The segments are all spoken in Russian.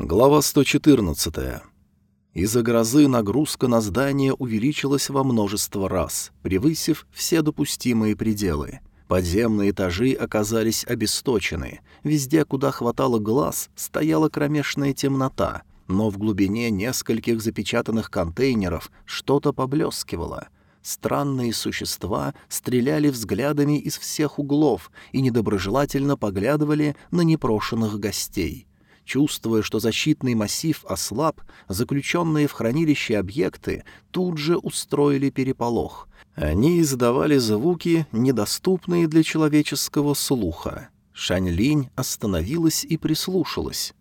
Глава 114. Из-за грозы нагрузка на здание увеличилась во множество раз, превысив все допустимые пределы. Подземные этажи оказались обесточены. Везде, куда хватало глаз, стояла кромешная темнота, но в глубине нескольких запечатанных контейнеров что-то поблескивало. Странные существа стреляли взглядами из всех углов и недоброжелательно поглядывали на непрошенных гостей. Чувствуя, что защитный массив ослаб, заключенные в хранилище объекты тут же устроили переполох. Они издавали звуки, недоступные для человеческого слуха. Шаньлинь остановилась и прислушалась.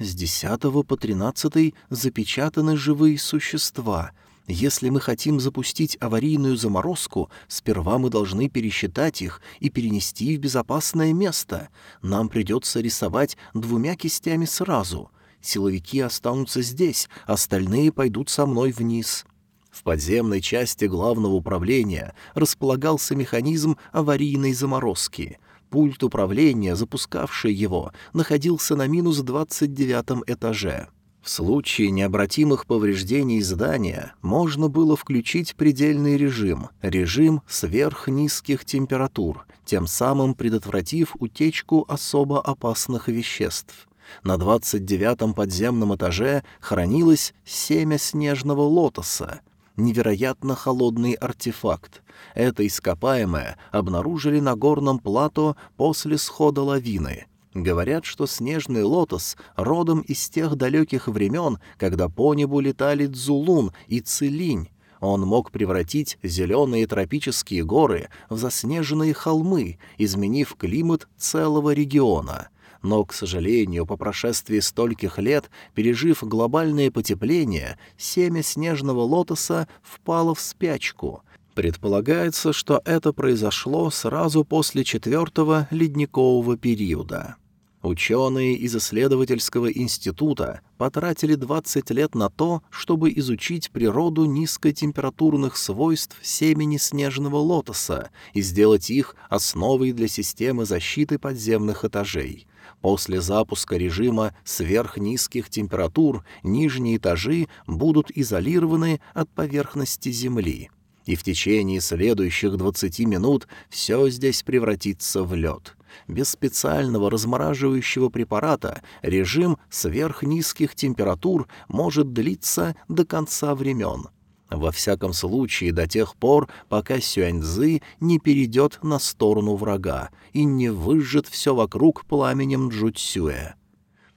С десятого по тринадцатый запечатаны живые существа — если мы хотим запустить аварийную заморозку, сперва мы должны пересчитать их и перенести в безопасное место. Нам придется рисовать двумя кистями сразу. Силовики останутся здесь, остальные пойдут со мной вниз». В подземной части главного управления располагался механизм аварийной заморозки. Пульт управления, запускавший его, находился на минус двадцать девятом этаже. В случае необратимых повреждений здания можно было включить предельный режим, режим сверхнизких температур, тем самым предотвратив утечку особо опасных веществ. На 29-м подземном этаже хранилось семя снежного лотоса, невероятно холодный артефакт. Это ископаемое обнаружили на горном плато после схода лавины — Говорят, что снежный лотос родом из тех далеких времен, когда по небу летали Дзулун и Цилинь. Он мог превратить зеленые тропические горы в заснеженные холмы, изменив климат целого региона. Но, к сожалению, по прошествии стольких лет, пережив глобальное потепление, семя снежного лотоса впало в спячку. Предполагается, что это произошло сразу после четвертого ледникового периода. Ученые из исследовательского института потратили 20 лет на то, чтобы изучить природу низкотемпературных свойств семени снежного лотоса и сделать их основой для системы защиты подземных этажей. После запуска режима сверхнизких температур нижние этажи будут изолированы от поверхности Земли, и в течение следующих 20 минут все здесь превратится в лед без специального размораживающего препарата режим сверхнизких температур может длиться до конца времен. Во всяком случае, до тех пор, пока Сюаньзы не перейдет на сторону врага и не выжжет все вокруг пламенем Джуцюэ.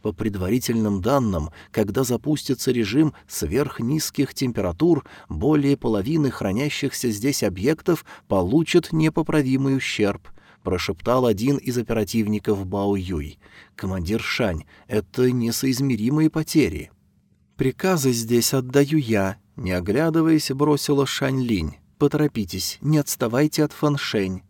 По предварительным данным, когда запустится режим сверхнизких температур, более половины хранящихся здесь объектов получат непоправимый ущерб —— прошептал один из оперативников Бао Юй. «Командир Шань, это несоизмеримые потери». «Приказы здесь отдаю я», — не оглядываясь, бросила Шань Линь. «Поторопитесь, не отставайте от Фаншень».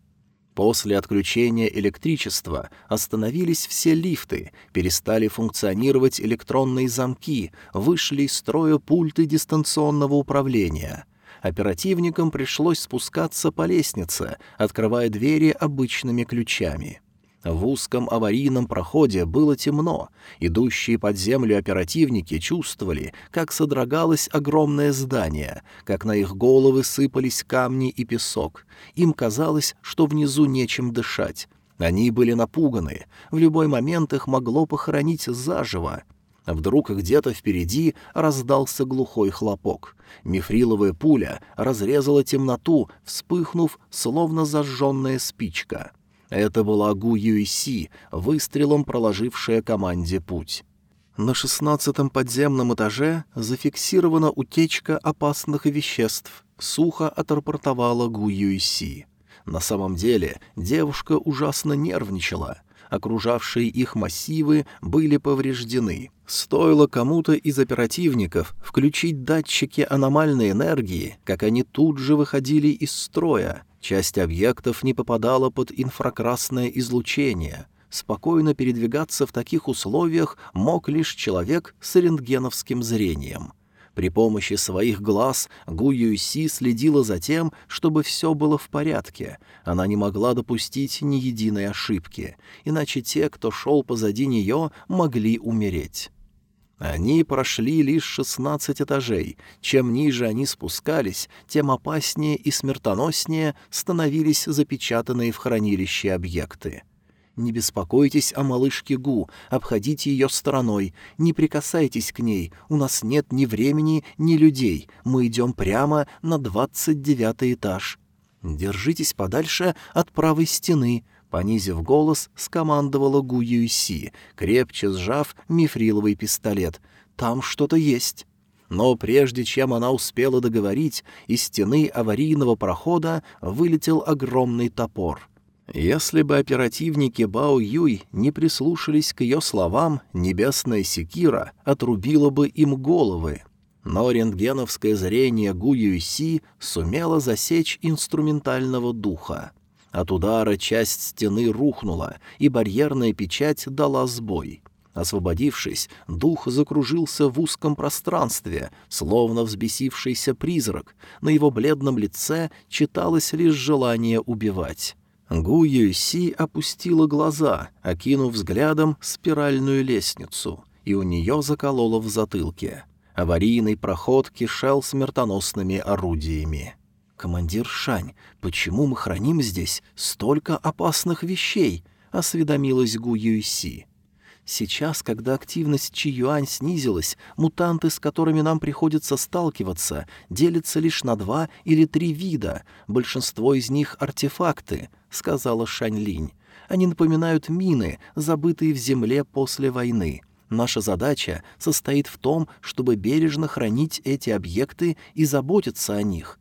После отключения электричества остановились все лифты, перестали функционировать электронные замки, вышли из строя пульты дистанционного управления — оперативникам пришлось спускаться по лестнице, открывая двери обычными ключами. В узком аварийном проходе было темно. Идущие под землю оперативники чувствовали, как содрогалось огромное здание, как на их головы сыпались камни и песок. Им казалось, что внизу нечем дышать. Они были напуганы, в любой момент их могло похоронить заживо. Вдруг где-то впереди раздался глухой хлопок. Мифриловая пуля разрезала темноту, вспыхнув, словно зажженная спичка. Это была Гу Юйси, выстрелом проложившая команде путь. На шестнадцатом подземном этаже зафиксирована утечка опасных веществ, сухо отрапортовала Гу Юйси. На самом деле девушка ужасно нервничала — окружавшие их массивы были повреждены. Стоило кому-то из оперативников включить датчики аномальной энергии, как они тут же выходили из строя. Часть объектов не попадала под инфракрасное излучение. Спокойно передвигаться в таких условиях мог лишь человек с рентгеновским зрением — при помощи своих глаз Гу Юйси следила за тем, чтобы все было в порядке. Она не могла допустить ни единой ошибки, иначе те, кто шел позади нее, могли умереть. Они прошли лишь шестнадцать этажей. Чем ниже они спускались, тем опаснее и смертоноснее становились запечатанные в хранилище объекты. Не беспокойтесь о малышке Гу, обходите ее стороной, не прикасайтесь к ней, у нас нет ни времени, ни людей, мы идем прямо на двадцать девятый этаж. Держитесь подальше от правой стены, Понизив голос, скомандовала Гу Юйси, крепче сжав мифриловый пистолет. «Там что-то есть». Но прежде чем она успела договорить, из стены аварийного прохода вылетел огромный топор. Если бы оперативники Бао Юй не прислушались к ее словам, небесная секира отрубила бы им головы. Но рентгеновское зрение Гу Юйси сумело засечь инструментального духа. От удара часть стены рухнула, и барьерная печать дала сбой. Освободившись, дух закружился в узком пространстве, словно взбесившийся призрак. На его бледном лице читалось лишь желание убивать. Гу Юйси опустила глаза, окинув взглядом спиральную лестницу, и у нее закололо в затылке. Аварийный проход кишел смертоносными орудиями. «Командир Шань, почему мы храним здесь столько опасных вещей?» — осведомилась Гу Юйси. «Сейчас, когда активность Чи Юань снизилась, мутанты, с которыми нам приходится сталкиваться, делятся лишь на два или три вида. Большинство из них — артефакты», — сказала Шань Линь. «Они напоминают мины, забытые в земле после войны». Наша задача состоит в том, чтобы бережно хранить эти объекты и заботиться о них.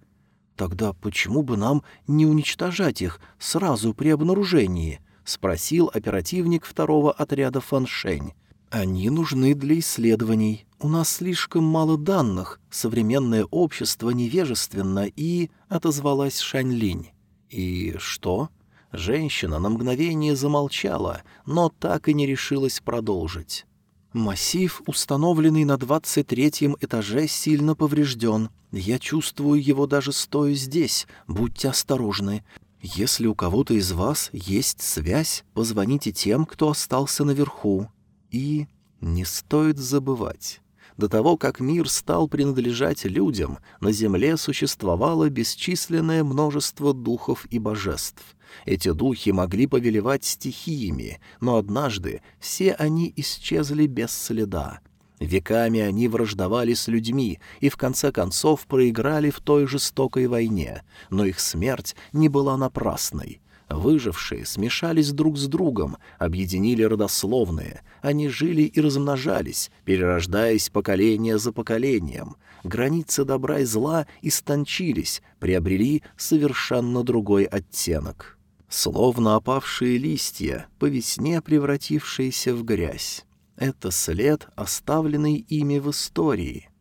«Тогда почему бы нам не уничтожать их сразу при обнаружении?» — спросил оперативник второго отряда Фаншень. «Они нужны для исследований. У нас слишком мало данных. Современное общество невежественно и...» — отозвалась Шаньлинь. «И что?» Женщина на мгновение замолчала, но так и не решилась продолжить. Массив, установленный на двадцать третьем этаже, сильно поврежден. Я чувствую его даже стоя здесь. Будьте осторожны. Если у кого-то из вас есть связь, позвоните тем, кто остался наверху. И не стоит забывать. До того, как мир стал принадлежать людям, на земле существовало бесчисленное множество духов и божеств — эти духи могли повелевать стихиями, но однажды все они исчезли без следа. Веками они враждовали с людьми и в конце концов проиграли в той жестокой войне, но их смерть не была напрасной. Выжившие смешались друг с другом, объединили родословные, они жили и размножались, перерождаясь поколение за поколением. Границы добра и зла истончились, приобрели совершенно другой оттенок словно опавшие листья, по весне превратившиеся в грязь. Это след, оставленный ими в истории.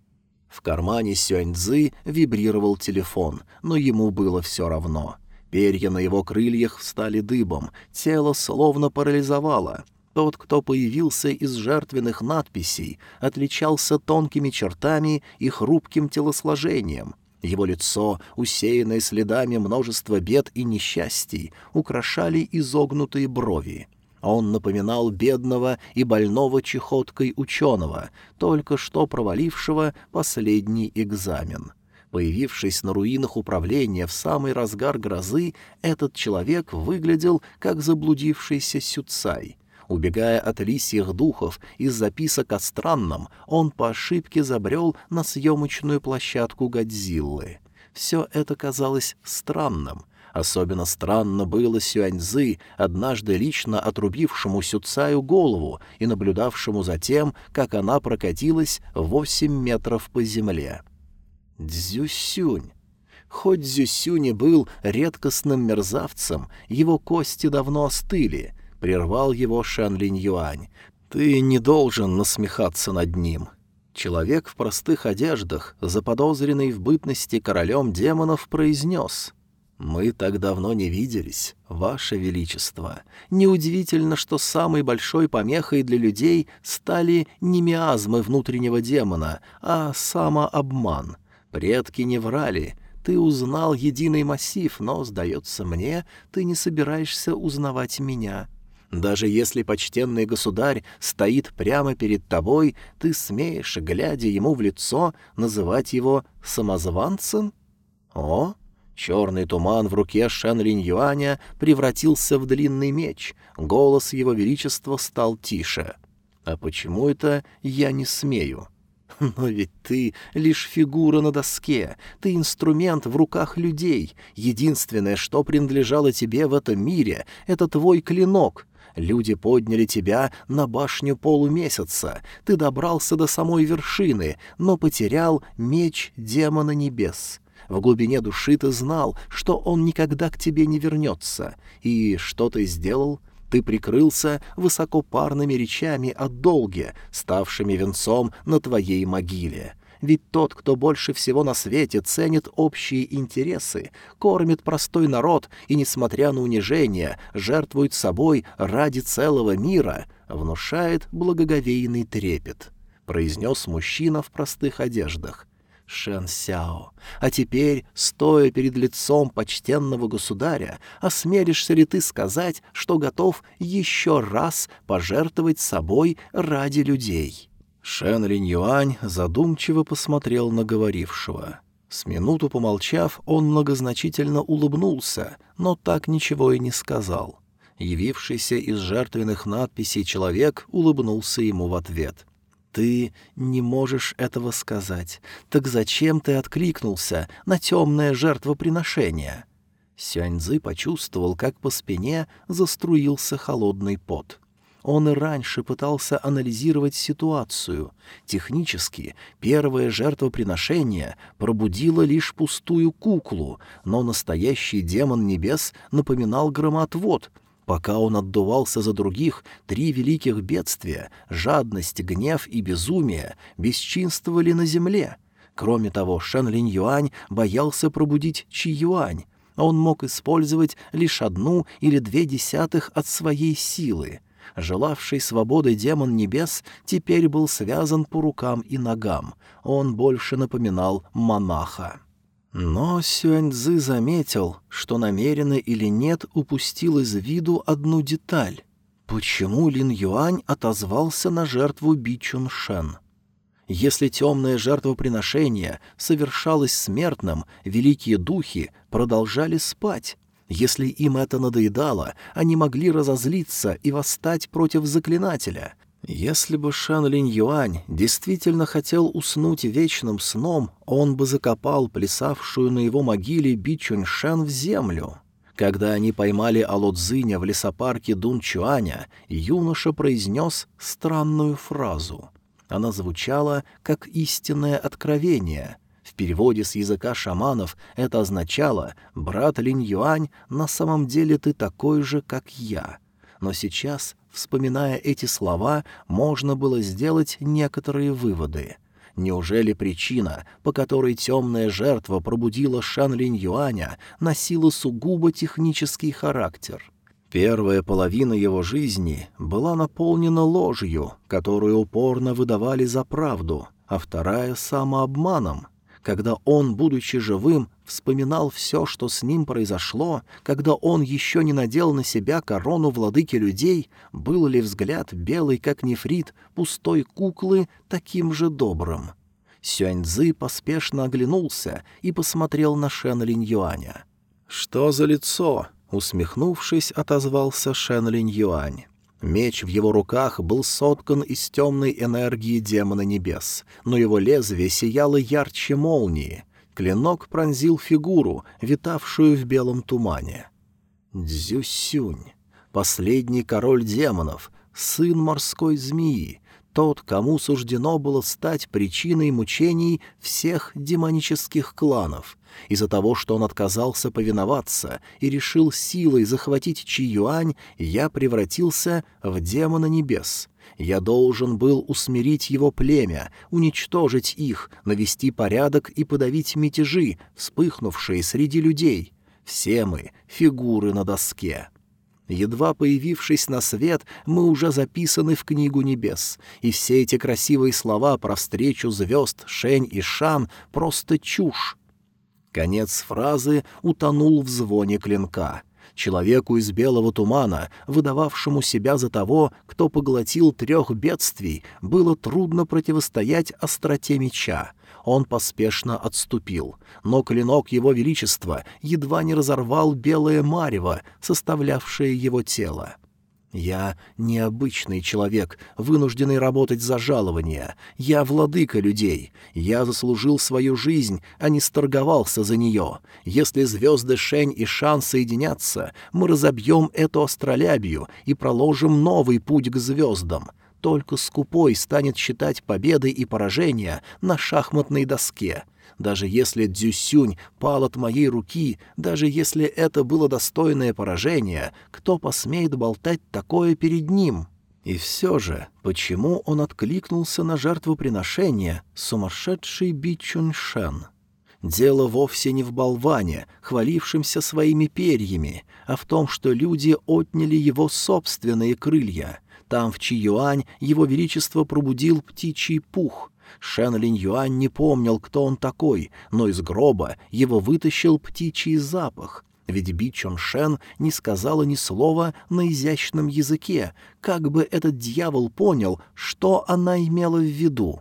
В кармане Сюаньцзы вибрировал телефон, но ему было все равно. Перья на его крыльях встали дыбом, тело словно парализовало. Тот, кто появился из жертвенных надписей, отличался тонкими чертами и хрупким телосложением, его лицо, усеянное следами множества бед и несчастий, украшали изогнутые брови. Он напоминал бедного и больного чехоткой ученого, только что провалившего последний экзамен. Появившись на руинах управления в самый разгар грозы, этот человек выглядел как заблудившийся сюцай. Убегая от лисьих духов из записок о странном, он по ошибке забрел на съемочную площадку Годзиллы. Все это казалось странным. Особенно странно было Сюаньзы, однажды лично отрубившему Сюцаю голову и наблюдавшему за тем, как она прокатилась восемь метров по земле. Дзюсюнь. Хоть Дзюсюнь и был редкостным мерзавцем, его кости давно остыли, — прервал его Шан Линь Юань. «Ты не должен насмехаться над ним». Человек в простых одеждах, заподозренный в бытности королем демонов, произнес — «Мы так давно не виделись, Ваше Величество. Неудивительно, что самой большой помехой для людей стали не миазмы внутреннего демона, а самообман. Предки не врали. Ты узнал единый массив, но, сдается мне, ты не собираешься узнавать меня. Даже если почтенный государь стоит прямо перед тобой, ты смеешь, глядя ему в лицо, называть его самозванцем? О, черный туман в руке Шэн Линь Юаня превратился в длинный меч, голос его величества стал тише. «А почему это я не смею?» Но ведь ты лишь фигура на доске, ты инструмент в руках людей. Единственное, что принадлежало тебе в этом мире, — это твой клинок. Люди подняли тебя на башню полумесяца. Ты добрался до самой вершины, но потерял меч демона небес. В глубине души ты знал, что он никогда к тебе не вернется. И что ты сделал? Ты прикрылся высокопарными речами о долге, ставшими венцом на твоей могиле. Ведь тот, кто больше всего на свете ценит общие интересы, кормит простой народ и, несмотря на унижение, жертвует собой ради целого мира, внушает благоговейный трепет», — произнес мужчина в простых одеждах. Шэн Сяо, а теперь, стоя перед лицом почтенного государя, осмелишься ли ты сказать, что готов еще раз пожертвовать собой ради людей?» Шэн Линь Юань задумчиво посмотрел на говорившего. С минуту помолчав, он многозначительно улыбнулся, но так ничего и не сказал. Явившийся из жертвенных надписей человек улыбнулся ему в ответ. «Ты не можешь этого сказать. Так зачем ты откликнулся на темное жертвоприношение?» Сюаньзы почувствовал, как по спине заструился холодный пот. Он и раньше пытался анализировать ситуацию. Технически, первое жертвоприношение пробудило лишь пустую куклу, но настоящий демон небес напоминал громотвод. Пока он отдувался за других, три великих бедствия — жадность, гнев и безумие — бесчинствовали на земле. Кроме того, Шэн Линь Юань боялся пробудить Чи Юань. Он мог использовать лишь одну или две десятых от своей силы — Желавший свободы демон небес теперь был связан по рукам и ногам. Он больше напоминал монаха. Но Сюаньцзы заметил, что намеренно или нет упустил из виду одну деталь. Почему Лин Юань отозвался на жертву Би Чун Шен? Если темное жертвоприношение совершалось смертным, великие духи продолжали спать. Если им это надоедало, они могли разозлиться и восстать против заклинателя. Если бы Шан Линь Юань действительно хотел уснуть вечным сном, он бы закопал плясавшую на его могиле Би Чунь Шэн в землю. Когда они поймали Алодзиня в лесопарке Дун Чуаня, юноша произнес странную фразу. Она звучала как истинное откровение — в переводе с языка шаманов это означало «брат Линь Юань, на самом деле ты такой же, как я». Но сейчас, вспоминая эти слова, можно было сделать некоторые выводы. Неужели причина, по которой темная жертва пробудила Шан Линь Юаня, носила сугубо технический характер? Первая половина его жизни была наполнена ложью, которую упорно выдавали за правду, а вторая — самообманом — когда он, будучи живым, вспоминал все, что с ним произошло, когда он еще не надел на себя корону владыки людей, был ли взгляд белый, как нефрит, пустой куклы, таким же добрым? Сюаньзы поспешно оглянулся и посмотрел на Шен Линь Юаня. «Что за лицо?» — усмехнувшись, отозвался Шен Линь Юань. Меч в его руках был соткан из темной энергии демона небес, но его лезвие сияло ярче молнии. Клинок пронзил фигуру, витавшую в белом тумане. Дзюсюнь, последний король демонов, сын морской змеи, тот, кому суждено было стать причиной мучений всех демонических кланов. Из-за того, что он отказался повиноваться и решил силой захватить Чи-Юань, я превратился в демона небес. Я должен был усмирить его племя, уничтожить их, навести порядок и подавить мятежи, вспыхнувшие среди людей. Все мы — фигуры на доске. Едва появившись на свет, мы уже записаны в книгу небес, и все эти красивые слова про встречу звезд Шень и Шан — просто чушь. Конец фразы утонул в звоне клинка. Человеку из белого тумана, выдававшему себя за того, кто поглотил трех бедствий, было трудно противостоять остроте меча. Он поспешно отступил, но клинок его величества едва не разорвал белое марево, составлявшее его тело. Я необычный человек, вынужденный работать за жалование. Я владыка людей. Я заслужил свою жизнь, а не сторговался за нее. Если звезды Шень и Шан соединятся, мы разобьем эту астролябию и проложим новый путь к звездам. Только скупой станет считать победы и поражения на шахматной доске. Даже если Дзюсюнь пал от моей руки, даже если это было достойное поражение, кто посмеет болтать такое перед ним? И все же, почему он откликнулся на жертвоприношение сумасшедший Бичуньшен? Дело вовсе не в болване, хвалившемся своими перьями, а в том, что люди отняли его собственные крылья. Там, в Чиюань, его величество пробудил птичий пух, Шен Линь Юань не помнил, кто он такой, но из гроба его вытащил птичий запах. Ведь Би Чон Шен не сказала ни слова на изящном языке, как бы этот дьявол понял, что она имела в виду.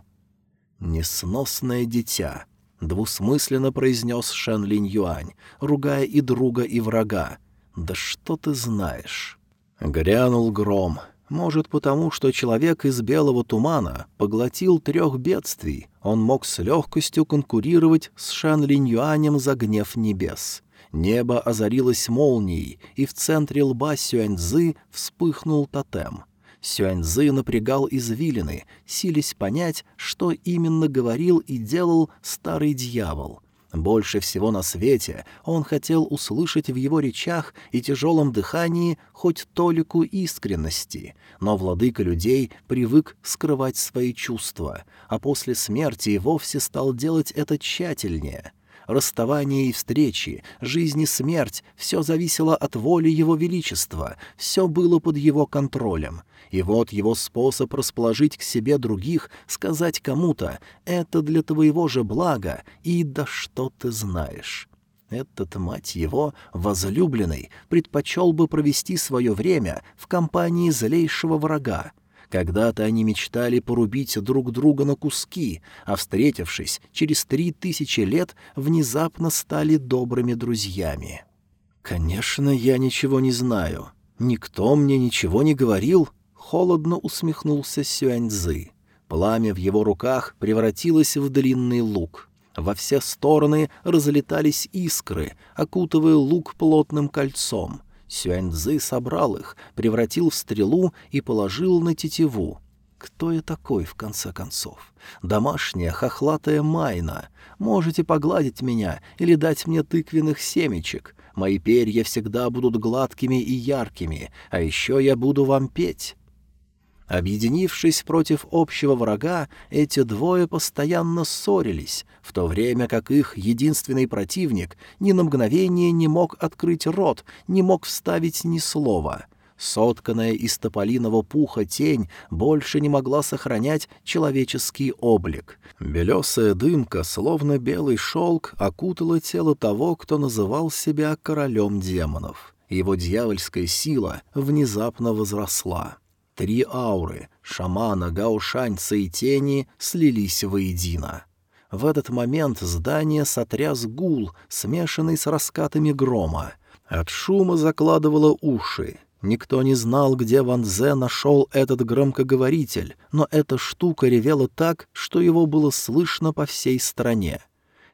«Несносное дитя», — двусмысленно произнес Шен Линь Юань, ругая и друга, и врага. «Да что ты знаешь?» Грянул гром, может, потому что человек из белого тумана поглотил трех бедствий, он мог с легкостью конкурировать с Шан Линь за гнев небес. Небо озарилось молнией, и в центре лба Сюаньзы вспыхнул тотем. Сюаньзы напрягал извилины, сились понять, что именно говорил и делал старый дьявол — больше всего на свете он хотел услышать в его речах и тяжелом дыхании хоть толику искренности, но владыка людей привык скрывать свои чувства, а после смерти и вовсе стал делать это тщательнее. Расставание и встречи, жизнь и смерть — все зависело от воли его величества, все было под его контролем, и вот его способ расположить к себе других, сказать кому-то «это для твоего же блага» и «да что ты знаешь». Этот, мать его, возлюбленный, предпочел бы провести свое время в компании злейшего врага. Когда-то они мечтали порубить друг друга на куски, а, встретившись, через три тысячи лет внезапно стали добрыми друзьями. «Конечно, я ничего не знаю. Никто мне ничего не говорил», Холодно усмехнулся Сюаньзы. Пламя в его руках превратилось в длинный лук. Во все стороны разлетались искры, окутывая лук плотным кольцом. Сюаньзы собрал их, превратил в стрелу и положил на тетиву. Кто я такой, в конце концов? Домашняя хохлатая майна. Можете погладить меня или дать мне тыквенных семечек. Мои перья всегда будут гладкими и яркими, а еще я буду вам петь. Объединившись против общего врага, эти двое постоянно ссорились, в то время как их единственный противник ни на мгновение не мог открыть рот, не мог вставить ни слова. Сотканная из тополиного пуха тень больше не могла сохранять человеческий облик. Белесая дымка, словно белый шелк, окутала тело того, кто называл себя королем демонов. Его дьявольская сила внезапно возросла. Три ауры — шамана, гаушаньца и тени — слились воедино. В этот момент здание сотряс гул, смешанный с раскатами грома. От шума закладывало уши. Никто не знал, где Ван Зе нашел этот громкоговоритель, но эта штука ревела так, что его было слышно по всей стране.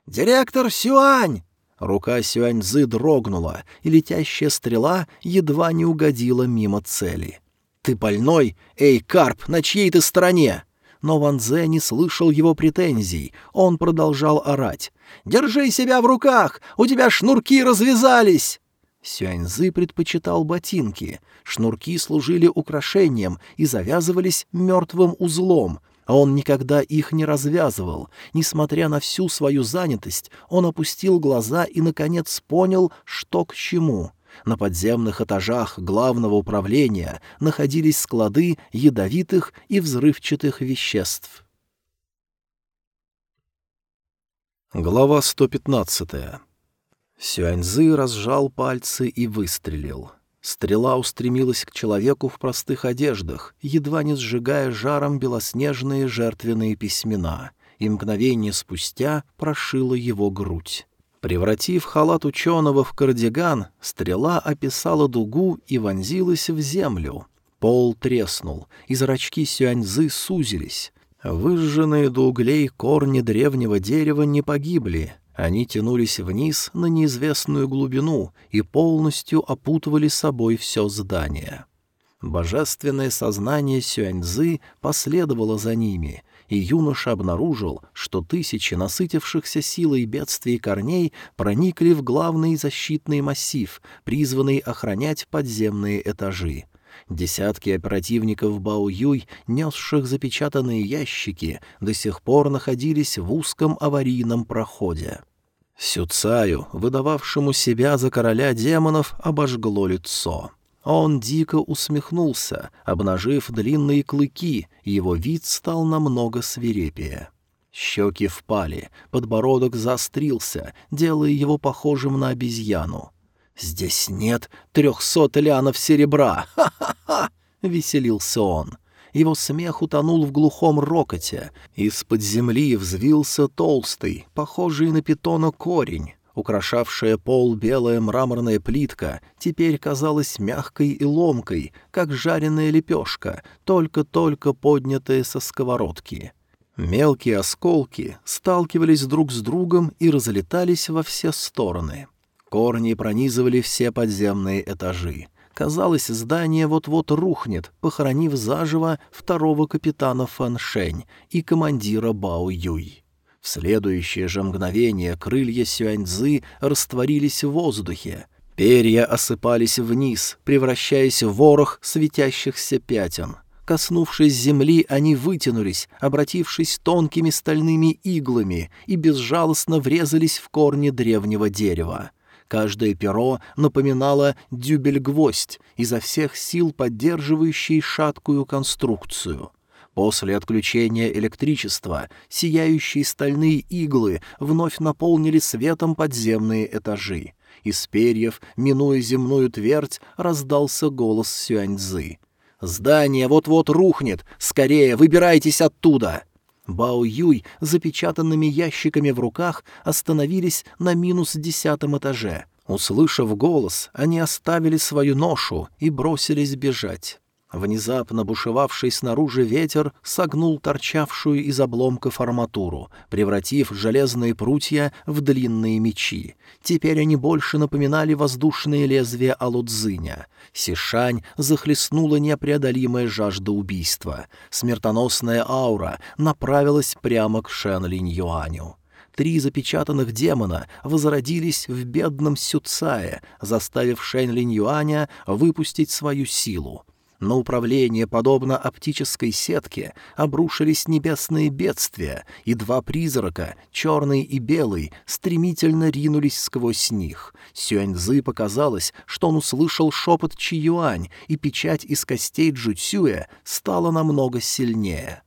«Директор Сюань!» Рука Сюаньзы дрогнула, и летящая стрела едва не угодила мимо цели. «Ты больной? Эй, Карп, на чьей ты стороне?» Но Ван Дзе не слышал его претензий. Он продолжал орать. «Держи себя в руках! У тебя шнурки развязались!» Сюаньзы предпочитал ботинки. Шнурки служили украшением и завязывались мертвым узлом, а он никогда их не развязывал. Несмотря на всю свою занятость, он опустил глаза и, наконец, понял, что к чему. На подземных этажах главного управления находились склады ядовитых и взрывчатых веществ. Глава 115. Сюаньзы разжал пальцы и выстрелил. Стрела устремилась к человеку в простых одеждах, едва не сжигая жаром белоснежные жертвенные письмена, и мгновение спустя прошила его грудь. Превратив халат ученого в кардиган, стрела описала дугу и вонзилась в землю. Пол треснул, и зрачки Сюаньзы сузились. Выжженные до углей корни древнего дерева не погибли, они тянулись вниз на неизвестную глубину и полностью опутывали собой все здание. Божественное сознание Сюаньзы последовало за ними, и юноша обнаружил, что тысячи насытившихся силой бедствий корней проникли в главный защитный массив, призванный охранять подземные этажи. Десятки оперативников Бао-Юй, несших запечатанные ящики, до сих пор находились в узком аварийном проходе. Сюцаю, выдававшему себя за короля демонов, обожгло лицо. Он дико усмехнулся, обнажив длинные клыки, его вид стал намного свирепее. Щеки впали, подбородок заострился, делая его похожим на обезьяну. «Здесь нет трехсот лянов серебра! Ха-ха-ха!» — веселился он. Его смех утонул в глухом рокоте. Из-под земли взвился толстый, похожий на питона корень. Украшавшая пол белая мраморная плитка теперь казалась мягкой и ломкой, как жареная лепешка, только-только поднятая со сковородки. Мелкие осколки сталкивались друг с другом и разлетались во все стороны. Корни пронизывали все подземные этажи. Казалось, здание вот-вот рухнет, похоронив заживо второго капитана Фан Шэнь и командира Бао Юй. В следующее же мгновение крылья Сюаньзы растворились в воздухе. Перья осыпались вниз, превращаясь в ворох светящихся пятен. Коснувшись земли, они вытянулись, обратившись тонкими стальными иглами, и безжалостно врезались в корни древнего дерева. Каждое перо напоминало дюбель-гвоздь, изо всех сил поддерживающий шаткую конструкцию. После отключения электричества сияющие стальные иглы вновь наполнили светом подземные этажи. Из перьев, минуя земную твердь, раздался голос Сюаньзы. «Здание вот-вот рухнет! Скорее, выбирайтесь оттуда!» Бао Юй запечатанными ящиками в руках остановились на минус десятом этаже. Услышав голос, они оставили свою ношу и бросились бежать. Внезапно бушевавший снаружи ветер согнул торчавшую из обломков арматуру, превратив железные прутья в длинные мечи. Теперь они больше напоминали воздушные лезвия Алудзыня. Сишань захлестнула непреодолимая жажда убийства. Смертоносная аура направилась прямо к Шен Линь Юаню. Три запечатанных демона возродились в бедном Сюцае, заставив Шэнь Линь Юаня выпустить свою силу. На управление, подобно оптической сетке, обрушились небесные бедствия, и два призрака, черный и белый, стремительно ринулись сквозь них. Сюаньзы показалось, что он услышал шепот Чи-Юань, и печать из костей Джуцюя стала намного сильнее.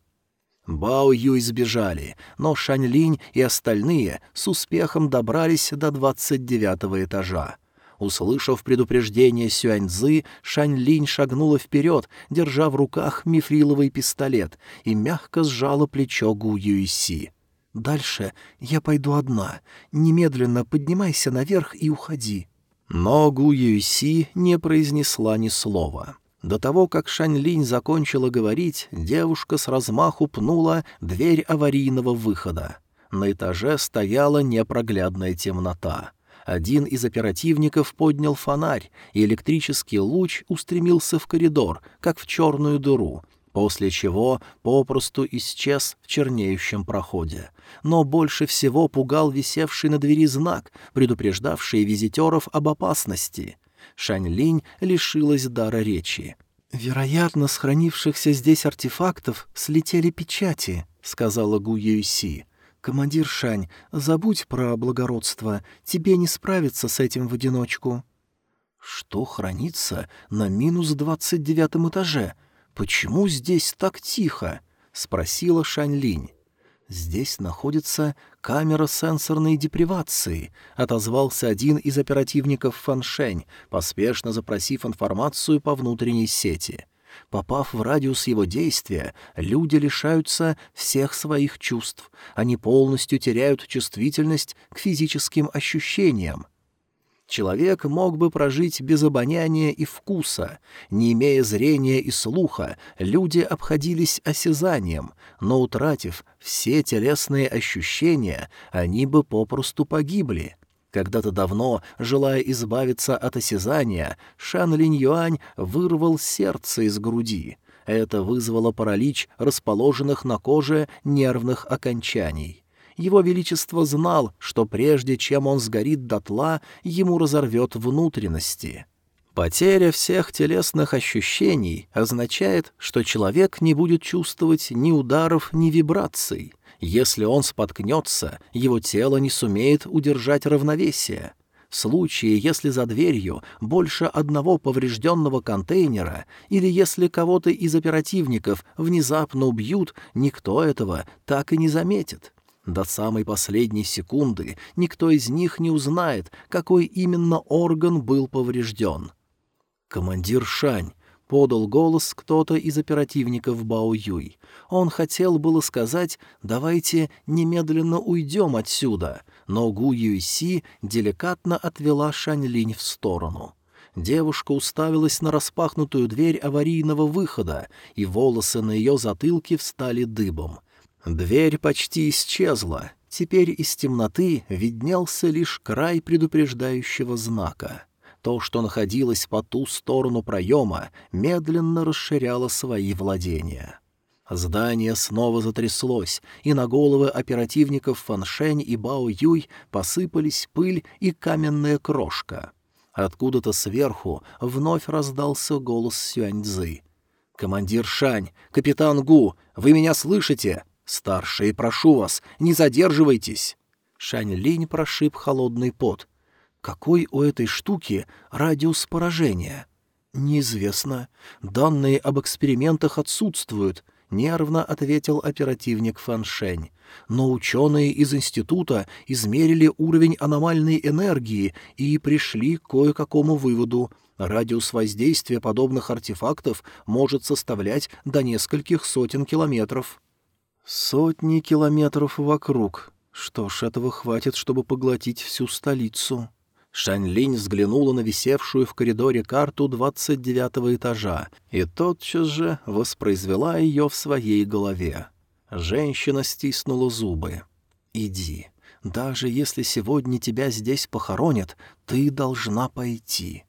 Бао Юй сбежали, но Шань Линь и остальные с успехом добрались до двадцать девятого этажа. Услышав предупреждение Сюаньзы, Шань Линь шагнула вперед, держа в руках мифриловый пистолет, и мягко сжала плечо Гу Юйси. «Дальше я пойду одна. Немедленно поднимайся наверх и уходи». Но Гу Юйси не произнесла ни слова. До того, как Шань Линь закончила говорить, девушка с размаху пнула дверь аварийного выхода. На этаже стояла непроглядная темнота. Один из оперативников поднял фонарь, и электрический луч устремился в коридор, как в черную дыру, после чего попросту исчез в чернеющем проходе. Но больше всего пугал висевший на двери знак, предупреждавший визитеров об опасности. Шань-Линь лишилась дара речи. «Вероятно, с хранившихся здесь артефактов слетели печати», — сказала Гу Юйси. «Командир Шань, забудь про благородство, тебе не справиться с этим в одиночку». «Что хранится на минус двадцать девятом этаже? Почему здесь так тихо?» — спросила Шань Линь. «Здесь находится камера сенсорной депривации», — отозвался один из оперативников Фаншень, поспешно запросив информацию по внутренней сети. Попав в радиус его действия, люди лишаются всех своих чувств. Они полностью теряют чувствительность к физическим ощущениям. Человек мог бы прожить без обоняния и вкуса. Не имея зрения и слуха, люди обходились осязанием, но, утратив все телесные ощущения, они бы попросту погибли. Когда-то давно, желая избавиться от осязания, Шан Линь Юань вырвал сердце из груди. Это вызвало паралич расположенных на коже нервных окончаний. Его Величество знал, что прежде чем он сгорит дотла, ему разорвет внутренности. Потеря всех телесных ощущений означает, что человек не будет чувствовать ни ударов, ни вибраций. Если он споткнется, его тело не сумеет удержать равновесие. В случае, если за дверью больше одного поврежденного контейнера или если кого-то из оперативников внезапно убьют, никто этого так и не заметит. До самой последней секунды никто из них не узнает, какой именно орган был поврежден. «Командир Шань», — подал голос кто-то из оперативников Бао Юй. Он хотел было сказать «давайте немедленно уйдем отсюда», но Гу Юйси деликатно отвела Шань Линь в сторону. Девушка уставилась на распахнутую дверь аварийного выхода, и волосы на ее затылке встали дыбом. Дверь почти исчезла. Теперь из темноты виднелся лишь край предупреждающего знака. То, что находилось по ту сторону проема, медленно расширяло свои владения. Здание снова затряслось, и на головы оперативников Фаншень и Бао Юй посыпались пыль и каменная крошка. Откуда-то сверху вновь раздался голос Сюаньцзы. «Командир Шань, капитан Гу, вы меня слышите? «Старший, прошу вас, не задерживайтесь!» Шань Линь прошиб холодный пот. «Какой у этой штуки радиус поражения?» «Неизвестно. Данные об экспериментах отсутствуют», — нервно ответил оперативник Фан Шэнь. «Но ученые из института измерили уровень аномальной энергии и пришли к кое-какому выводу. Радиус воздействия подобных артефактов может составлять до нескольких сотен километров». Сотни километров вокруг. Что ж, этого хватит, чтобы поглотить всю столицу. Шаньлинь взглянула на висевшую в коридоре карту двадцать девятого этажа и тотчас же воспроизвела ее в своей голове. Женщина стиснула зубы. «Иди. Даже если сегодня тебя здесь похоронят, ты должна пойти».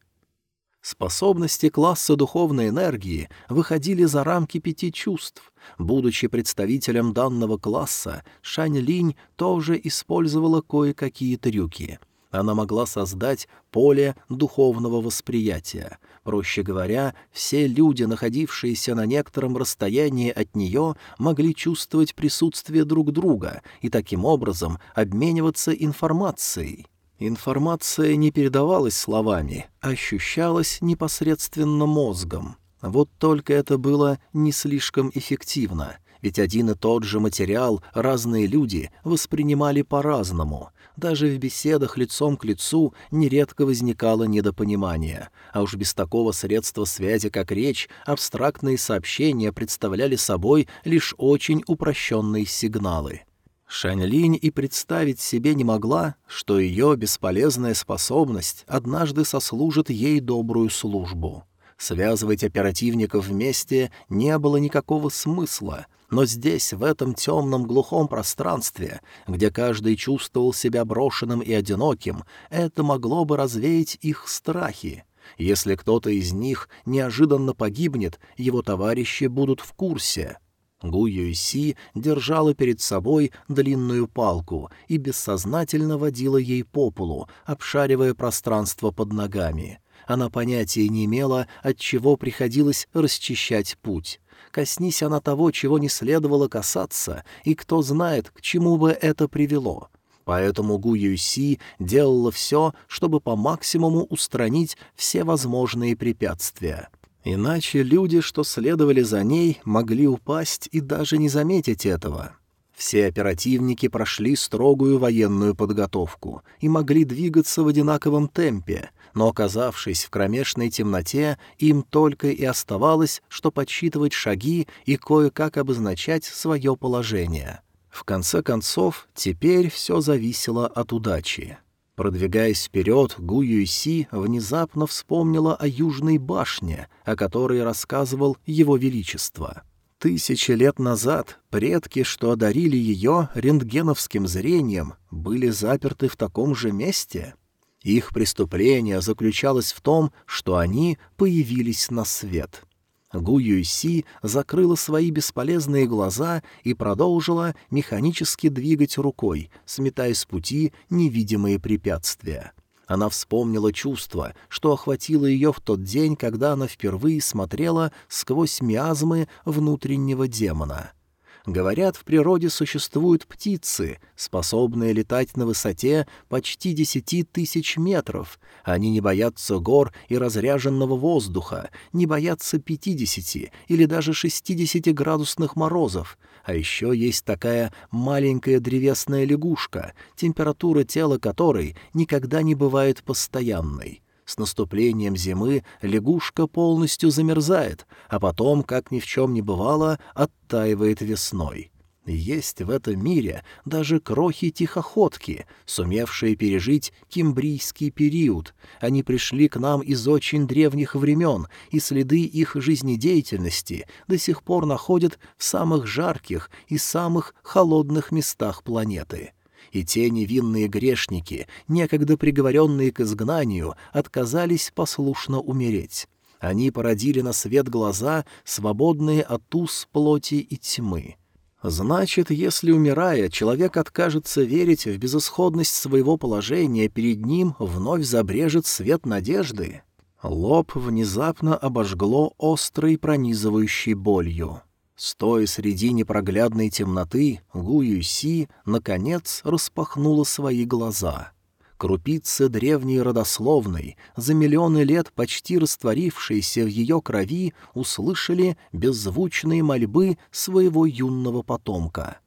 Способности класса духовной энергии выходили за рамки пяти чувств. Будучи представителем данного класса, Шань Линь тоже использовала кое-какие трюки. Она могла создать поле духовного восприятия. Проще говоря, все люди, находившиеся на некотором расстоянии от нее, могли чувствовать присутствие друг друга и таким образом обмениваться информацией. Информация не передавалась словами, а ощущалась непосредственно мозгом. Вот только это было не слишком эффективно, ведь один и тот же материал разные люди воспринимали по-разному. Даже в беседах лицом к лицу нередко возникало недопонимание, а уж без такого средства связи, как речь, абстрактные сообщения представляли собой лишь очень упрощенные сигналы — Шаньлинь и представить себе не могла, что ее бесполезная способность однажды сослужит ей добрую службу. Связывать оперативников вместе не было никакого смысла, но здесь, в этом темном глухом пространстве, где каждый чувствовал себя брошенным и одиноким, это могло бы развеять их страхи. Если кто-то из них неожиданно погибнет, его товарищи будут в курсе — Гу Юйси держала перед собой длинную палку и бессознательно водила ей по полу, обшаривая пространство под ногами. Она понятия не имела, от чего приходилось расчищать путь. Коснись она того, чего не следовало касаться, и кто знает, к чему бы это привело. Поэтому Гу Юйси делала все, чтобы по максимуму устранить все возможные препятствия. Иначе люди, что следовали за ней, могли упасть и даже не заметить этого. Все оперативники прошли строгую военную подготовку и могли двигаться в одинаковом темпе, но, оказавшись в кромешной темноте, им только и оставалось, что подсчитывать шаги и кое-как обозначать свое положение. В конце концов, теперь все зависело от удачи. Продвигаясь вперед, Гу Юйси внезапно вспомнила о Южной башне, о которой рассказывал Его Величество. Тысячи лет назад предки, что одарили ее рентгеновским зрением, были заперты в таком же месте. Их преступление заключалось в том, что они появились на свет. Гу Юйси закрыла свои бесполезные глаза и продолжила механически двигать рукой, сметая с пути невидимые препятствия. Она вспомнила чувство, что охватило ее в тот день, когда она впервые смотрела сквозь миазмы внутреннего демона — Говорят, в природе существуют птицы, способные летать на высоте почти десяти тысяч метров. Они не боятся гор и разряженного воздуха, не боятся пятидесяти или даже шестидесяти градусных морозов. А еще есть такая маленькая древесная лягушка, температура тела которой никогда не бывает постоянной. С наступлением зимы лягушка полностью замерзает, а потом, как ни в чем не бывало, оттаивает весной. Есть в этом мире даже крохи-тихоходки, сумевшие пережить кимбрийский период. Они пришли к нам из очень древних времен, и следы их жизнедеятельности до сих пор находят в самых жарких и самых холодных местах планеты и те невинные грешники, некогда приговоренные к изгнанию, отказались послушно умереть. Они породили на свет глаза, свободные от уз плоти и тьмы. Значит, если, умирая, человек откажется верить в безысходность своего положения, перед ним вновь забрежет свет надежды. Лоб внезапно обожгло острой пронизывающей болью. Стоя среди непроглядной темноты, Гу Юси, наконец, распахнула свои глаза. Крупицы древней родословной, за миллионы лет почти растворившиеся в ее крови, услышали беззвучные мольбы своего юного потомка.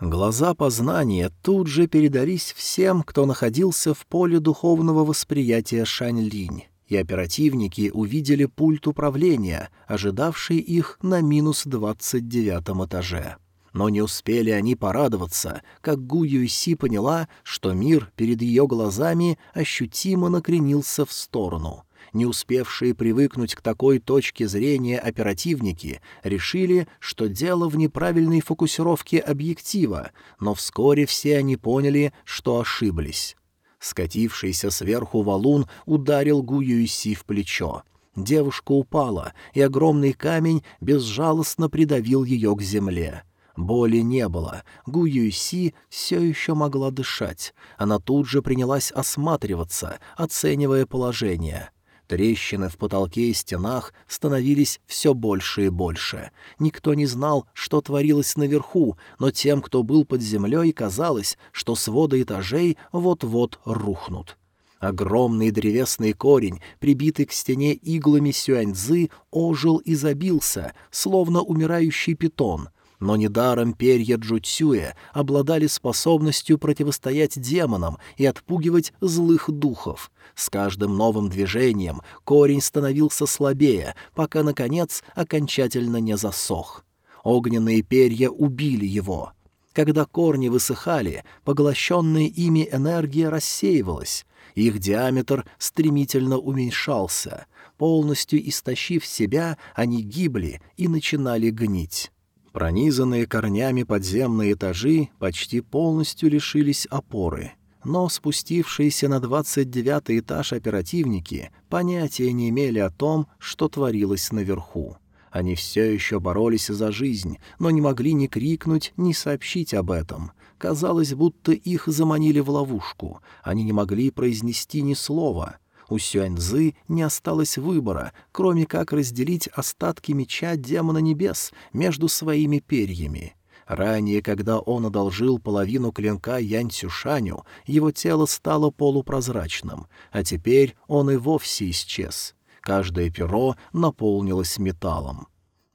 Глаза познания тут же передались всем, кто находился в поле духовного восприятия Шань-Линь и оперативники увидели пульт управления, ожидавший их на минус двадцать девятом этаже. Но не успели они порадоваться, как Гу Юйси поняла, что мир перед ее глазами ощутимо накренился в сторону. Не успевшие привыкнуть к такой точке зрения оперативники решили, что дело в неправильной фокусировке объектива, но вскоре все они поняли, что ошиблись. Скатившийся сверху валун ударил Гуюйси в плечо. Девушка упала, и огромный камень безжалостно придавил ее к земле. Боли не было. Гу Юйси все еще могла дышать. Она тут же принялась осматриваться, оценивая положение. Трещины в потолке и стенах становились все больше и больше. Никто не знал, что творилось наверху, но тем, кто был под землей, казалось, что своды этажей вот-вот рухнут. Огромный древесный корень, прибитый к стене иглами сюаньзы, ожил и забился, словно умирающий питон — но недаром перья Джуцюя обладали способностью противостоять демонам и отпугивать злых духов. С каждым новым движением корень становился слабее, пока, наконец, окончательно не засох. Огненные перья убили его. Когда корни высыхали, поглощенная ими энергия рассеивалась. Их диаметр стремительно уменьшался. Полностью истощив себя, они гибли и начинали гнить. Пронизанные корнями подземные этажи почти полностью лишились опоры. Но спустившиеся на двадцать девятый этаж оперативники понятия не имели о том, что творилось наверху. Они все еще боролись за жизнь, но не могли ни крикнуть, ни сообщить об этом. Казалось, будто их заманили в ловушку. Они не могли произнести ни слова. У Сюаньзы не осталось выбора, кроме как разделить остатки меча демона небес между своими перьями. Ранее, когда он одолжил половину клинка Янь Цюшаню, его тело стало полупрозрачным, а теперь он и вовсе исчез. Каждое перо наполнилось металлом.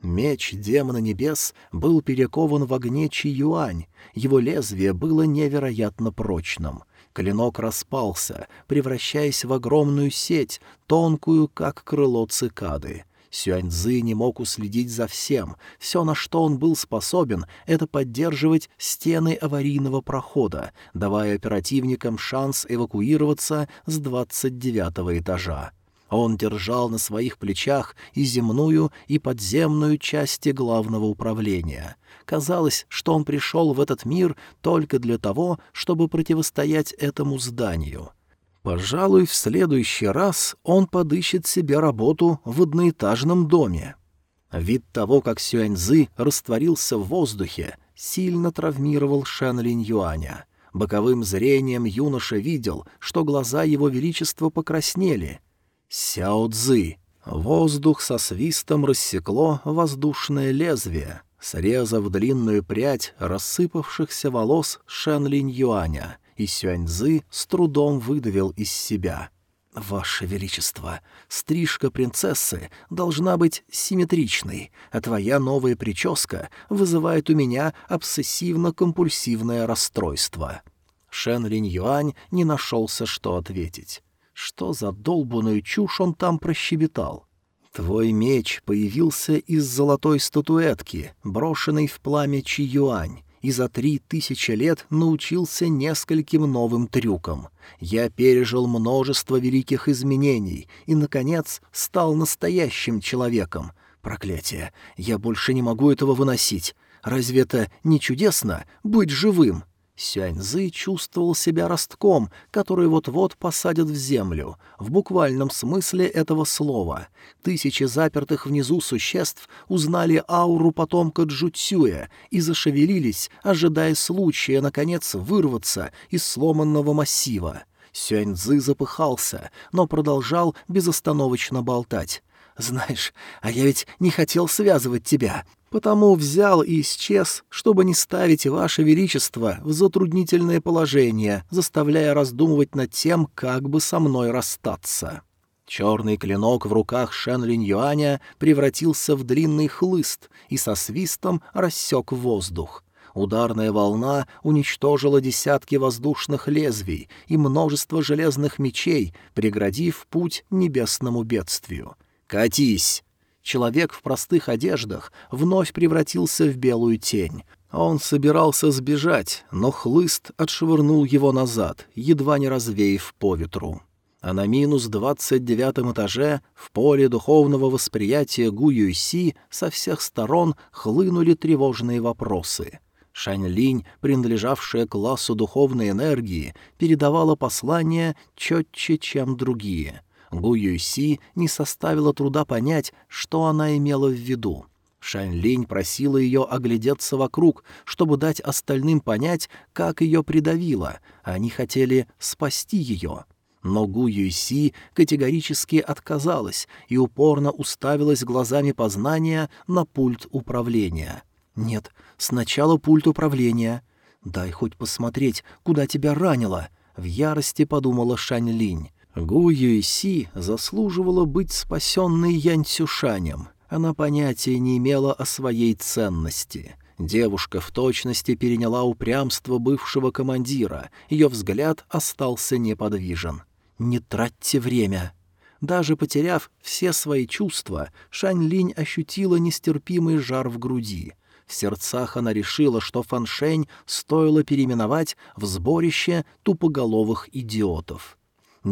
Меч демона небес был перекован в огне Чи-Юань, его лезвие было невероятно прочным. Клинок распался, превращаясь в огромную сеть, тонкую, как крыло цикады. Сюаньзы не мог уследить за всем. Все, на что он был способен, это поддерживать стены аварийного прохода, давая оперативникам шанс эвакуироваться с двадцать девятого этажа. Он держал на своих плечах и земную, и подземную части главного управления. Казалось, что он пришел в этот мир только для того, чтобы противостоять этому зданию — Пожалуй, в следующий раз он подыщет себе работу в одноэтажном доме. Вид того, как Сюаньзы растворился в воздухе, сильно травмировал Шэн Юаня. Боковым зрением юноша видел, что глаза его величества покраснели. Сяо Цзы. Воздух со свистом рассекло воздушное лезвие, срезав длинную прядь рассыпавшихся волос Шэн Юаня — и Сюаньзы с трудом выдавил из себя. «Ваше Величество, стрижка принцессы должна быть симметричной, а твоя новая прическа вызывает у меня обсессивно-компульсивное расстройство». Шен Линь Юань не нашелся, что ответить. Что за долбанную чушь он там прощебетал? «Твой меч появился из золотой статуэтки, брошенной в пламя Чи Юань и за три тысячи лет научился нескольким новым трюкам. Я пережил множество великих изменений и, наконец, стал настоящим человеком. Проклятие, я больше не могу этого выносить. Разве это не чудесно — быть живым?» Сюаньзы чувствовал себя ростком, который вот-вот посадят в землю, в буквальном смысле этого слова. Тысячи запертых внизу существ узнали ауру потомка Джуцюя и зашевелились, ожидая случая, наконец, вырваться из сломанного массива. Сюаньзы запыхался, но продолжал безостановочно болтать. «Знаешь, а я ведь не хотел связывать тебя. Потому взял и исчез, чтобы не ставить Ваше Величество в затруднительное положение, заставляя раздумывать над тем, как бы со мной расстаться. Черный клинок в руках Шен Линь Юаня превратился в длинный хлыст и со свистом рассек воздух. Ударная волна уничтожила десятки воздушных лезвий и множество железных мечей, преградив путь небесному бедствию. «Катись!» Человек в простых одеждах вновь превратился в белую тень. Он собирался сбежать, но хлыст отшвырнул его назад, едва не развеяв по ветру. А на минус двадцать девятом этаже в поле духовного восприятия Гу Юйси со всех сторон хлынули тревожные вопросы. Шань-Линь, принадлежавшая классу духовной энергии, передавала послание четче, чем другие — Гу Юйси не составило труда понять, что она имела в виду. Шань Линь просила ее оглядеться вокруг, чтобы дать остальным понять, как ее придавило, они хотели спасти ее. Но Гу Юйси категорически отказалась и упорно уставилась глазами познания на пульт управления. «Нет, сначала пульт управления. Дай хоть посмотреть, куда тебя ранило», — в ярости подумала Шань Линь. Гу Юйси заслуживала быть спасенной Янь Цюшанем. Она понятия не имела о своей ценности. Девушка в точности переняла упрямство бывшего командира, ее взгляд остался неподвижен. «Не тратьте время!» Даже потеряв все свои чувства, Шань Линь ощутила нестерпимый жар в груди. В сердцах она решила, что Фаншень стоило переименовать в сборище тупоголовых идиотов.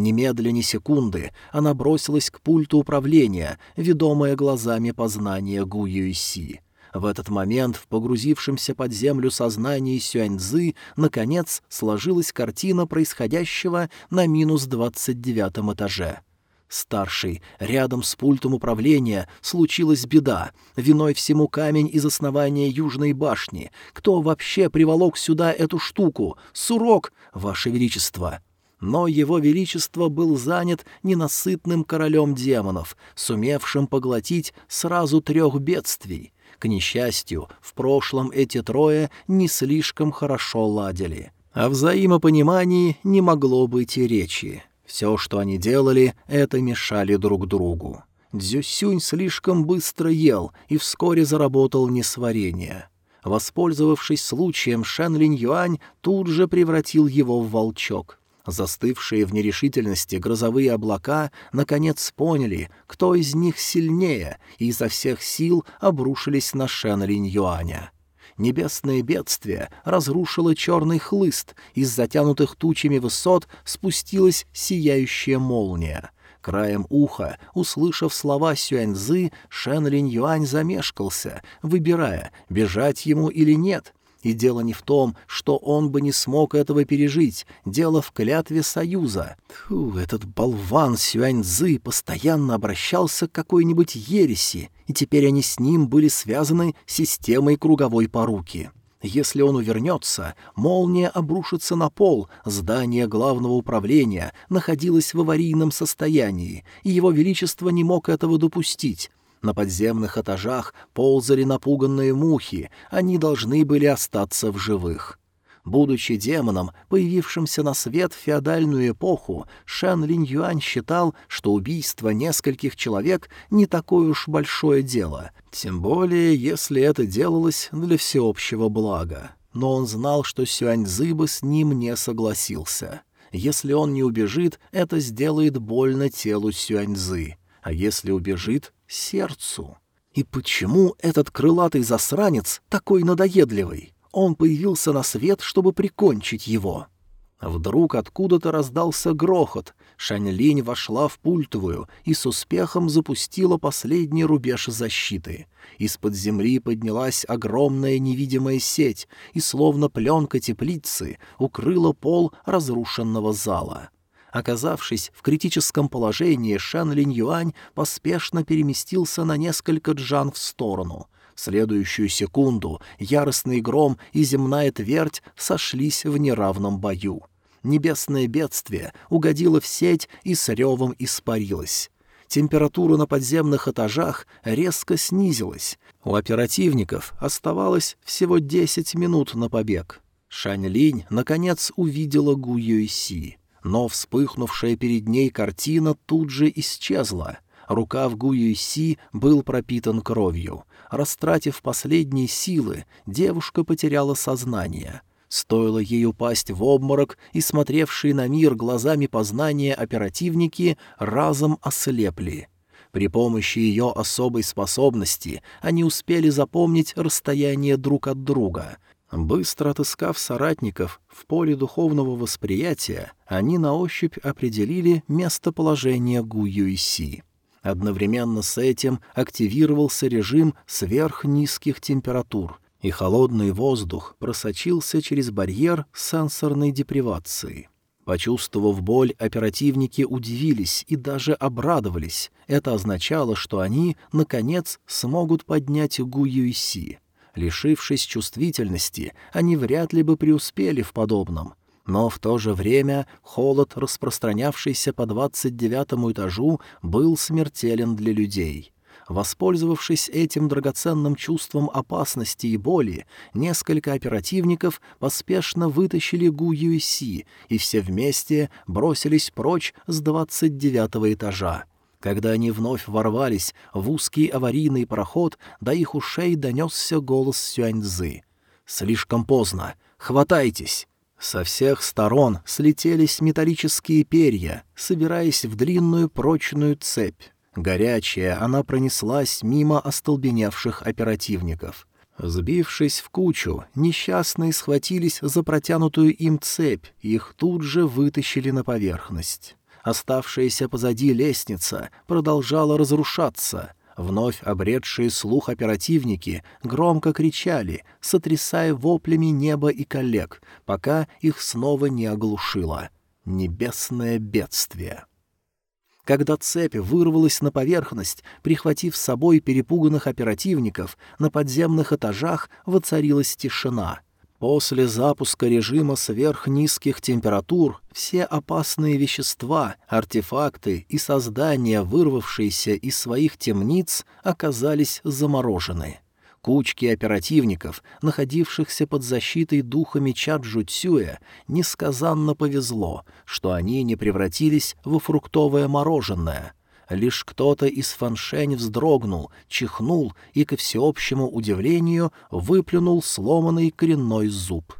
Немедля ни секунды она бросилась к пульту управления, ведомая глазами познания Гу Юйси. В этот момент в погрузившемся под землю сознании Сюаньзы наконец сложилась картина происходящего на минус двадцать девятом этаже. Старший, рядом с пультом управления, случилась беда. Виной всему камень из основания Южной башни. Кто вообще приволок сюда эту штуку? Сурок, Ваше Величество!» Но его величество был занят ненасытным королем демонов, сумевшим поглотить сразу трех бедствий. К несчастью, в прошлом эти трое не слишком хорошо ладили. О взаимопонимании не могло быть и речи. Все, что они делали, это мешали друг другу. Дзюсюнь слишком быстро ел, и вскоре заработал несварение. Воспользовавшись случаем, Шэн Линь Юань тут же превратил его в волчок. Застывшие в нерешительности грозовые облака наконец поняли, кто из них сильнее, и изо всех сил обрушились на Шэн Линь Юаня. Небесное бедствие разрушило черный хлыст, из затянутых тучами высот спустилась сияющая молния. Краем уха, услышав слова Сюаньзы, Шэн Линь Юань замешкался, выбирая, бежать ему или нет. И дело не в том, что он бы не смог этого пережить, дело в клятве союза. Фу, этот болван Сюаньзы постоянно обращался к какой-нибудь ереси, и теперь они с ним были связаны системой круговой поруки. Если он увернется, молния обрушится на пол, здание главного управления находилось в аварийном состоянии, и его величество не мог этого допустить. На подземных этажах ползали напуганные мухи, они должны были остаться в живых. Будучи демоном, появившимся на свет в феодальную эпоху, Шэн Линь Юань считал, что убийство нескольких человек не такое уж большое дело, тем более если это делалось для всеобщего блага. Но он знал, что Сюаньзы бы с ним не согласился. Если он не убежит, это сделает больно телу Сюаньзы, а если убежит — сердцу. И почему этот крылатый засранец такой надоедливый? Он появился на свет, чтобы прикончить его. Вдруг откуда-то раздался грохот. Шаньлинь вошла в пультовую и с успехом запустила последний рубеж защиты. Из-под земли поднялась огромная невидимая сеть и, словно пленка теплицы, укрыла пол разрушенного зала. Оказавшись в критическом положении, Шан Линь Юань поспешно переместился на несколько джан в сторону. В следующую секунду яростный гром и земная твердь сошлись в неравном бою. Небесное бедствие угодило в сеть и с ревом испарилось. Температура на подземных этажах резко снизилась. У оперативников оставалось всего десять минут на побег. Шань Линь, наконец, увидела Гу Юйси. Но вспыхнувшая перед ней картина тут же исчезла. Рукав Гу Юйси был пропитан кровью. Растратив последние силы, девушка потеряла сознание. Стоило ей упасть в обморок, и смотревшие на мир глазами познания оперативники разом ослепли. При помощи ее особой способности они успели запомнить расстояние друг от друга. Быстро отыскав соратников в поле духовного восприятия, они на ощупь определили местоположение Гу Юйси. Одновременно с этим активировался режим сверхнизких температур, и холодный воздух просочился через барьер сенсорной депривации. Почувствовав боль, оперативники удивились и даже обрадовались. Это означало, что они, наконец, смогут поднять Гу Юйси. Лишившись чувствительности, они вряд ли бы преуспели в подобном — но в то же время холод, распространявшийся по двадцать девятому этажу, был смертелен для людей. Воспользовавшись этим драгоценным чувством опасности и боли, несколько оперативников поспешно вытащили Гу Юйси, и все вместе бросились прочь с двадцать девятого этажа. Когда они вновь ворвались в узкий аварийный проход, до их ушей донесся голос Сюаньзы. «Слишком поздно! Хватайтесь!» Со всех сторон слетелись металлические перья, собираясь в длинную прочную цепь. Горячая, она пронеслась мимо остолбеневших оперативников. Сбившись в кучу, несчастные схватились за протянутую им цепь, их тут же вытащили на поверхность. Оставшаяся позади лестница продолжала разрушаться — Вновь обретшие слух оперативники громко кричали, сотрясая воплями небо и коллег, пока их снова не оглушило. Небесное бедствие. Когда цепь вырвалась на поверхность, прихватив с собой перепуганных оперативников, на подземных этажах воцарилась тишина — После запуска режима сверхнизких температур все опасные вещества, артефакты и создания, вырвавшиеся из своих темниц, оказались заморожены. Кучки оперативников, находившихся под защитой духа меча Джуцюя, несказанно повезло, что они не превратились во фруктовое мороженое — Лишь кто-то из фаншень вздрогнул, чихнул и, ко всеобщему удивлению, выплюнул сломанный коренной зуб.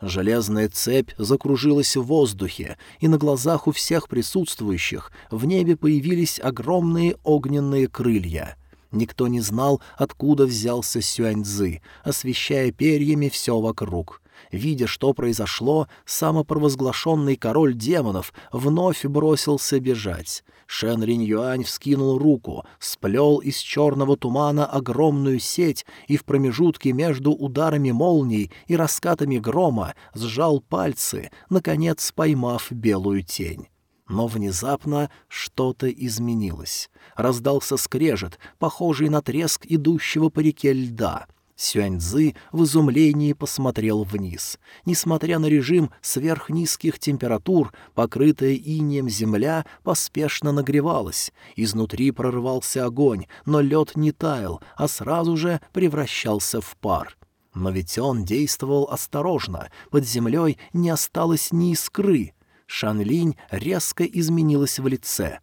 Железная цепь закружилась в воздухе, и на глазах у всех присутствующих в небе появились огромные огненные крылья. Никто не знал, откуда взялся Сюаньзы, освещая перьями все вокруг. Видя, что произошло, самопровозглашенный король демонов вновь бросился бежать. Шен Ринь Юань вскинул руку, сплел из черного тумана огромную сеть и в промежутке между ударами молний и раскатами грома сжал пальцы, наконец поймав белую тень. Но внезапно что-то изменилось. Раздался скрежет, похожий на треск идущего по реке льда — Сюаньзы в изумлении посмотрел вниз. Несмотря на режим сверхнизких температур, покрытая инеем земля поспешно нагревалась. Изнутри прорывался огонь, но лед не таял, а сразу же превращался в пар. Но ведь он действовал осторожно, под землей не осталось ни искры. Шанлинь резко изменилась в лице.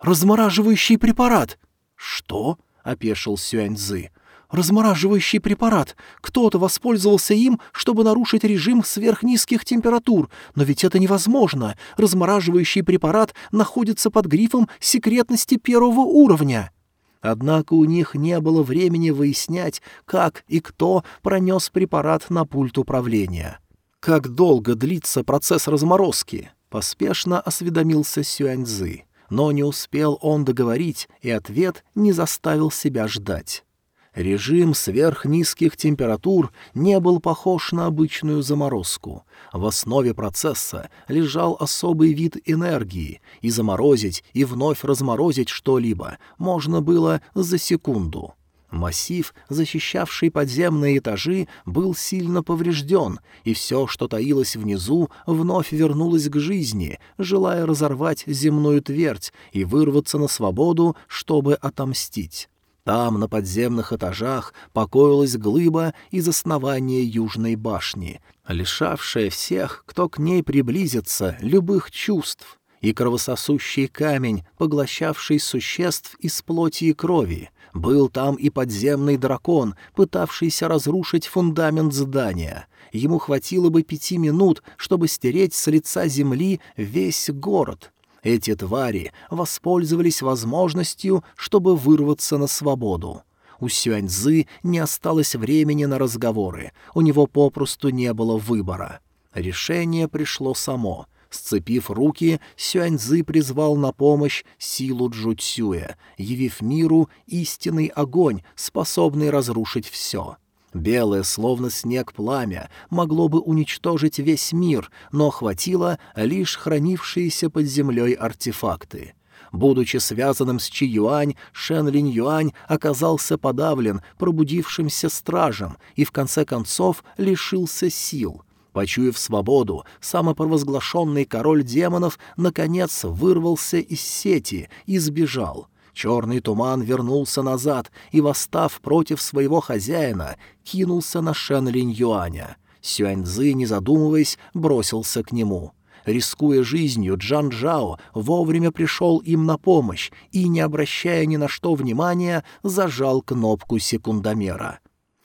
«Размораживающий препарат!» «Что?» — опешил Сюаньзы размораживающий препарат. Кто-то воспользовался им, чтобы нарушить режим сверхнизких температур. Но ведь это невозможно. Размораживающий препарат находится под грифом секретности первого уровня. Однако у них не было времени выяснять, как и кто пронес препарат на пульт управления. «Как долго длится процесс разморозки?» — поспешно осведомился Сюаньзы. Но не успел он договорить, и ответ не заставил себя ждать. Режим сверхнизких температур не был похож на обычную заморозку. В основе процесса лежал особый вид энергии, и заморозить и вновь разморозить что-либо можно было за секунду. Массив, защищавший подземные этажи, был сильно поврежден, и все, что таилось внизу, вновь вернулось к жизни, желая разорвать земную твердь и вырваться на свободу, чтобы отомстить. Там, на подземных этажах, покоилась глыба из основания Южной башни, лишавшая всех, кто к ней приблизится, любых чувств, и кровососущий камень, поглощавший существ из плоти и крови. Был там и подземный дракон, пытавшийся разрушить фундамент здания. Ему хватило бы пяти минут, чтобы стереть с лица земли весь город — эти твари воспользовались возможностью, чтобы вырваться на свободу. У Сюаньзы не осталось времени на разговоры, у него попросту не было выбора. Решение пришло само. Сцепив руки, Сюаньзы призвал на помощь силу Джуцюя, явив миру истинный огонь, способный разрушить все. Белое, словно снег пламя, могло бы уничтожить весь мир, но хватило лишь хранившиеся под землей артефакты. Будучи связанным с Чи Юань, Шен Линь Юань оказался подавлен пробудившимся стражем и в конце концов лишился сил. Почуяв свободу, самопровозглашенный король демонов наконец вырвался из сети и сбежал — Черный туман вернулся назад и, восстав против своего хозяина, кинулся на Шен Линь Юаня. Сюаньзы, не задумываясь, бросился к нему. Рискуя жизнью, Джан Джао вовремя пришел им на помощь и, не обращая ни на что внимания, зажал кнопку секундомера.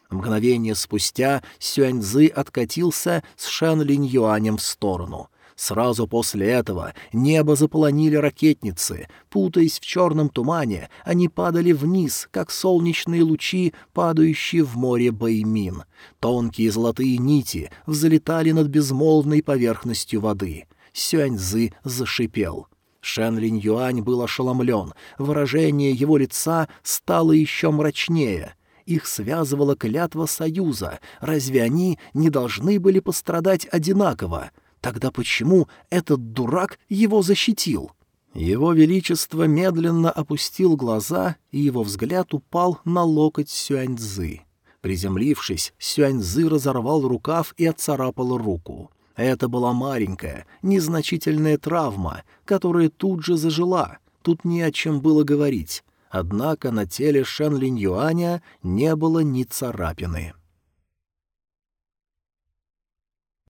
Мгновение спустя Сюаньзы откатился с Шен Линь Юанем в сторону. Сразу после этого небо заполонили ракетницы. Путаясь в черном тумане, они падали вниз, как солнечные лучи, падающие в море Баймин. Тонкие золотые нити взлетали над безмолвной поверхностью воды. Сюаньзы зашипел. Шен Линь Юань был ошеломлен. Выражение его лица стало еще мрачнее — их связывала клятва союза. Разве они не должны были пострадать одинаково? Тогда почему этот дурак его защитил? Его Величество медленно опустил глаза, и его взгляд упал на локоть Сюаньзы. Приземлившись, Сюаньзы разорвал рукав и отцарапал руку. Это была маленькая, незначительная травма, которая тут же зажила. Тут не о чем было говорить. Однако на теле Шэн Юаня не было ни царапины.